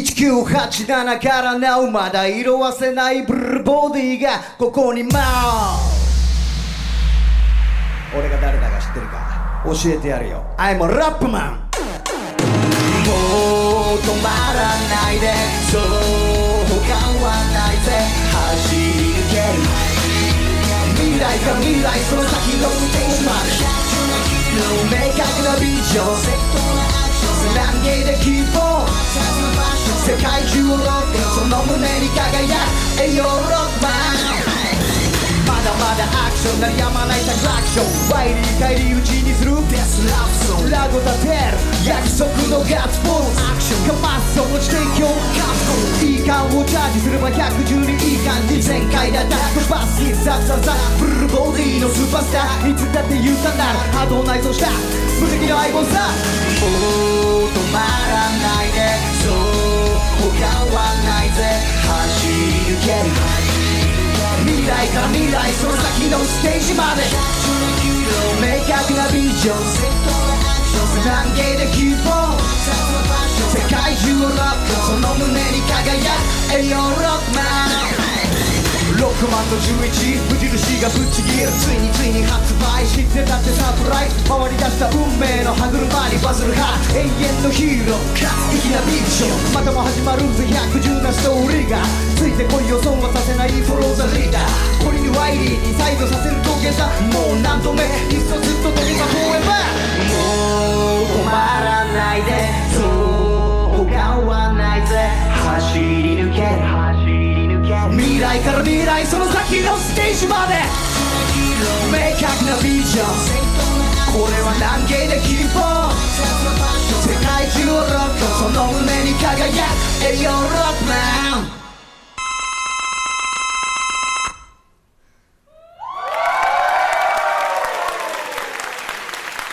1987からなおまだ色あせないブルーボディがここに舞う。俺が誰だか知ってるか教えてやるよ。I'm a rap man もう止まらないで。そう他はないぜ。走り抜ける。未来か未来その先のステージまで明確なビジョン。胸に輝く栄養ロックマン。まだまだアクション。鳴りやまないサクラクション。ワイリー返り討ちにする。デスラブソンラゴ立てる。約束のガッツポーズアクション。かますその知的をカスコいい感をチャージすれば112いい感じ全開だダックバスキザクザザブルーボディのスーパースターいつだって言うたなる波動内蔵した無敵の相棒さ来その先のステージまで。明確なビジョン難儀で希望世界中をロックその胸に輝く栄養ロックマン6万と11無印がぶっちぎるついについに発売してたってサプライズ回り出した運命の歯車にバズるハ永遠のヒーローか粋なビジョンまたも始まるぜ。110なストーリーが。ついてこいよ。損はさせないイリーに再度させる土下座もう何度目いっそずっと飛びまフォーエバーもう止まらないでそう他はないぜ走り抜ける未来から未来その先のステージまで。明確なビジョン。これは難儀で希望世界中をロック。その胸に輝く。栄養ロックマン